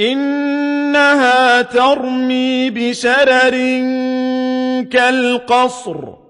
إِنَّهَا تَرْمِي بِشَرَرٍ كَالْقَصْرِ.